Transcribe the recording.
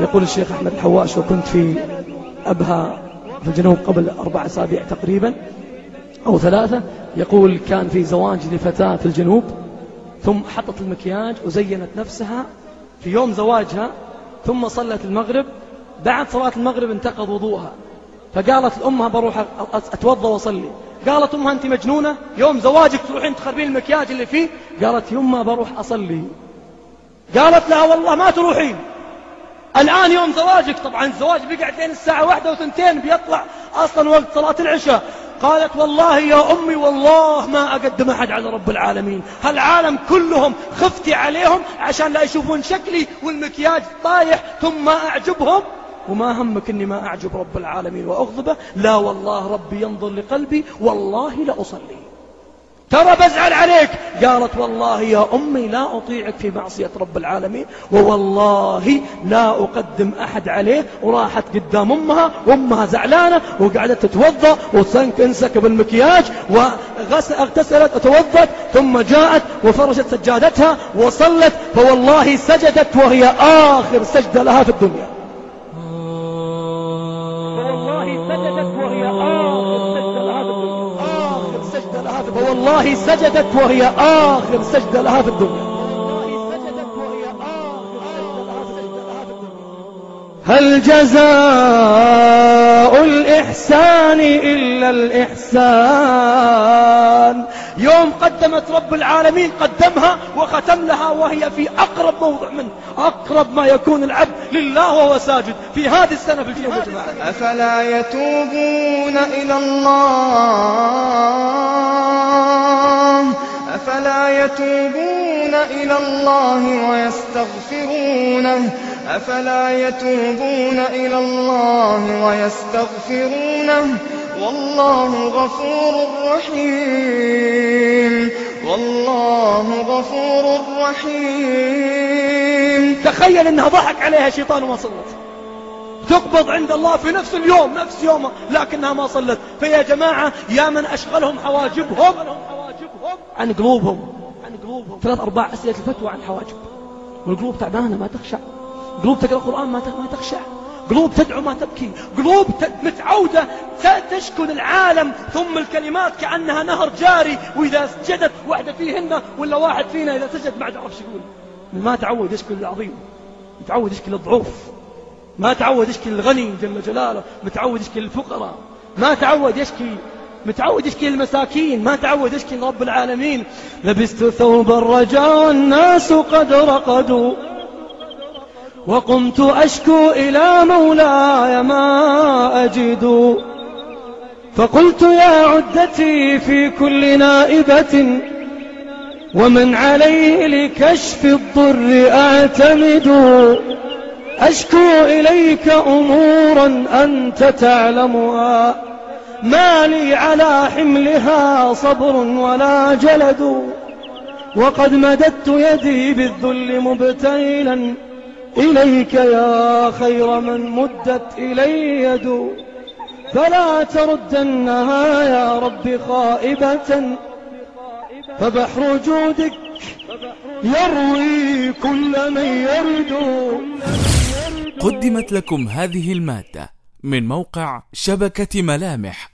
يقول الشيخ أحمد الحواش وكنت في أبها في الجنوب قبل أربع أسابيع تقريبا أو ثلاثة يقول كان في زواج لفتاة في الجنوب ثم حطت المكياج وزينت نفسها في يوم زواجها ثم صلت المغرب بعد صلاة المغرب انتقض وضوءها. فقالت لأمها بروح أتوضى وأصلي. قالت أمها أنت مجنونة؟ يوم زواجك تروحين تخربين المكياج اللي فيه؟ قالت يما بروح أصلي. قالت لها والله ما تروحين. الآن يوم زواجك طبعا الزواج بيقعد لين الساعة واحدة وثنتين بيطلع أصلا وقت صلاة العشاء. قالت والله يا أمي والله ما أقدم أحد على رب العالمين. هالعالم كلهم خفتي عليهم عشان لا يشوفون شكلي والمكياج طايح ثم ما أعجبهم. وما همك إني ما أعجب رب العالمين. واغضبه لا والله ربي ينظر لقلبي والله لاصلي ترى بزعل عليك. قالت والله يا أمي لا أطيعك في معصية رب العالمين ووالله لا أقدم أحد عليه. وراحت قدام أمها وأمها زعلانة وقعدت تتوضأ وانسكب المكياج واغتسلت وتوضت ثم جاءت وفرشت سجادتها وصلت فوالله سجدت وهي آخر سجدة لها في الدنيا. فوالله سجدت وهي آخر فوالله سجدت وهي آخر سجدة لها في الدنيا. هل جزاء الإحسان إلا الإحسان؟ قدمت رب العالمين قدمها وختم لها وهي في أقرب موضع منه. أقرب ما يكون العبد لله وهو ساجد في هذه السنة في جماعة. أفلا يتوبون إلى الله؟ أفلا يتوبون إلى الله ويستغفرونه؟ أفلا يتوبون إلى الله ويستغفرونه؟ والله غفور رحيم. والله غفور رحيم. تخيل إنها ضحك عليها شيطان وما صلت. تقبض عند الله في نفس اليوم نفس يومه لكنها ما صلت. فيا جماعة يا من أشغلهم حواجبهم عن قلوبهم. عن قلوبهم ثلاث أرباع أسئلة الفتوى عن حواجب. والقلوب تعبانة ما تخشع. قلوب تقرأ القرآن ما تخشع. قلوب تدعو ما تبكي قلوب متعودة تشكن العالم ثم الكلمات كأنها نهر جاري وإذا سجدت واحدة فيهن ولا واحد فينا إذا سجد ما عرف يقول. ما تعود يشكي العظيم متعود يشكي الضعوف ما تعود يشكي الغني جل جلاله متعود يشكي الفقراء ما تعود يشكي متعود يشكي المساكين ما تعود يشكي رب العالمين. لبست ثوب الرجاء والناس قد رقدوا. وقمت أشكو إلى مولاي ما أجد. فقلت يا عدتي في كل نائبة ومن عليه لكشف الضر أعتمد. أشكو إليك أمورا أنت تعلمها. ما لي على حملها صبر ولا جلد. وقد مددت يدي بالذل مبتيلا. إليك يا خير من مدت إلي يد فلا تردنها يا رب خائبة. فبحر جودك يروي كل من يرد قدمت لكم هذه المادة من موقع شبكة ملامح.